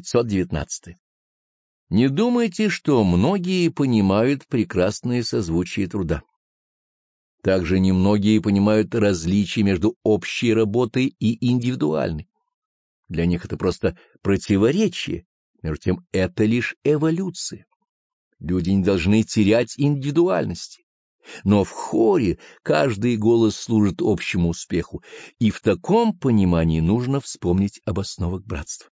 519. Не думайте, что многие понимают прекрасные созвучие труда. Также немногие понимают различие между общей работой и индивидуальной. Для них это просто противоречие, между тем это лишь эволюция. Люди не должны терять индивидуальности. Но в хоре каждый голос служит общему успеху, и в таком понимании нужно вспомнить об основах братства.